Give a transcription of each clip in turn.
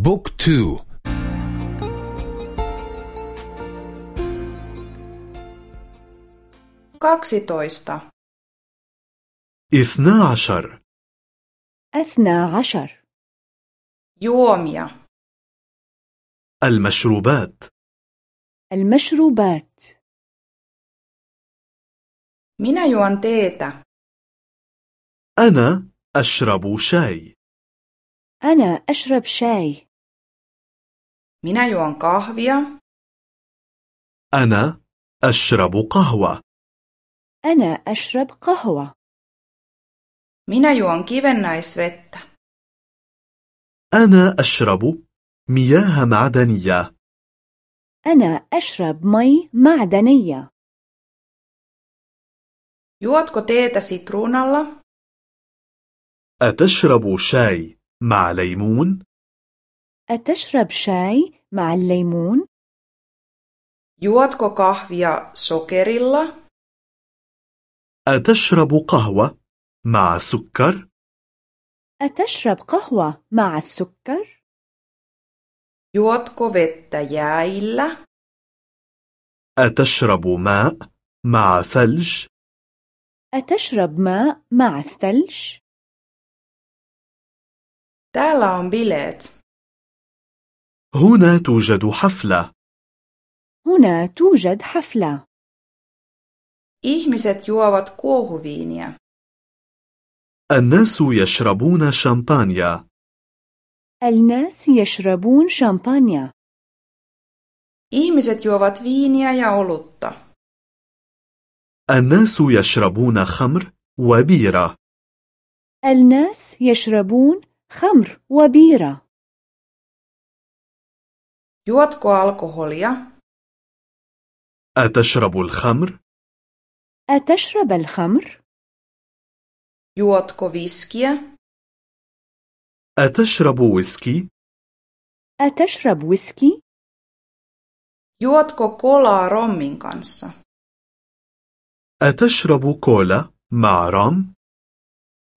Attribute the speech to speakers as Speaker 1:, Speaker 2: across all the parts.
Speaker 1: بوك تو
Speaker 2: kaksitoista.
Speaker 3: اثنا عشر
Speaker 4: أثنى عشر
Speaker 2: juomia.
Speaker 3: المشروبات.
Speaker 4: المشروبات.
Speaker 2: Minä juon teetä.
Speaker 3: أنا أشرب شاي.
Speaker 4: أنا أشرب شاي.
Speaker 2: Minä juon kahvia.
Speaker 3: أنا أشرب قهوة.
Speaker 4: أنا أشرب قهوة.
Speaker 2: Minä juon kivennäisvettä.
Speaker 3: أنا أشرب مياه معدنية.
Speaker 4: أنا أشرب مي معدنية.
Speaker 2: Juotko teetä sitruunalla?
Speaker 3: أتشرب شاي مع ليمون؟
Speaker 4: أتشرب شاي مع الليمون؟
Speaker 2: juotko kahvia sokerilla
Speaker 3: أتشرب قهوة مع سكر؟
Speaker 4: أتشرب قهوة مع السكر؟
Speaker 2: juotko vettä jäillä
Speaker 3: أتشرب ماء مع ثلج؟
Speaker 4: أتشرب ماء مع الثلج؟
Speaker 2: täällä on bileet
Speaker 3: هنا توجد حفلة.
Speaker 4: هنا توجد حفلة.
Speaker 2: Ihmiset juovat kuohuviiniä.
Speaker 3: الناس يشربون شامبانيا.
Speaker 4: الناس يشربون شامبانيا.
Speaker 2: Ihmiset juovat viiniä ja olutta.
Speaker 3: الناس يشربون خمر وبيرة.
Speaker 4: الناس يشربون خمر وبيرة.
Speaker 2: Juotko alkoholia
Speaker 3: أتشرب الخمر؟
Speaker 4: أتشرب الخمر؟
Speaker 2: juotko viskiä
Speaker 3: أتشرب ويسكي؟
Speaker 4: أتشرب ويسكي؟
Speaker 2: juotko kolaa rommin kanssa
Speaker 3: أتشرب كولا مع رام؟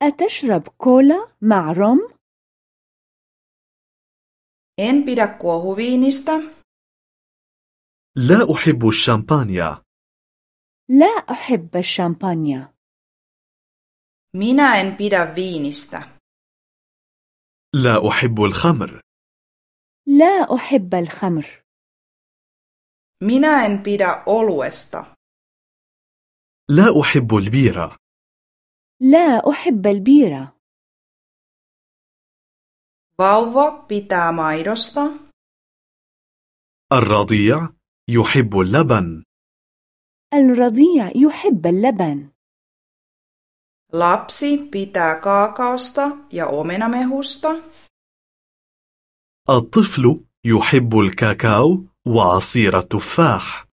Speaker 4: أتشرب كولا مع روم؟
Speaker 2: En pidä kuohuviinistä
Speaker 3: لا أحب الشامبانيا.
Speaker 4: لا أحب الشامبانيا.
Speaker 2: Minä en pidä viinistä.
Speaker 3: لا أحب الخمر.
Speaker 4: لا أحب الخمر.
Speaker 2: Minä en pidä oluesta.
Speaker 3: لا أحب البيرة.
Speaker 4: لا أحب البيرة.
Speaker 2: Vauva pitää maidosta.
Speaker 3: الرضيع يحب اللبن.
Speaker 4: الرضيع يحب اللبن.
Speaker 2: Lapsi pitää kaakaosta ja omenamehusta.
Speaker 3: الطفل يحب الكاكاو وعصير التفاح.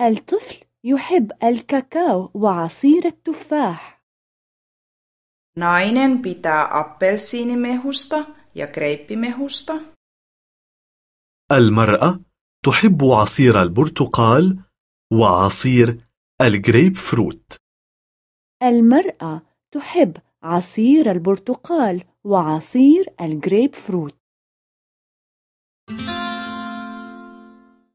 Speaker 4: الطفل يحب الكاكاو وعصير التفاح.
Speaker 2: Nainen pitää appelsiinimehusta ja kreippimehusta.
Speaker 3: المرأة تحب عصير البرتقال وعصير الجريب فروت.
Speaker 4: المرأة تحب عصير البرتقال وعصير الجريب فروت.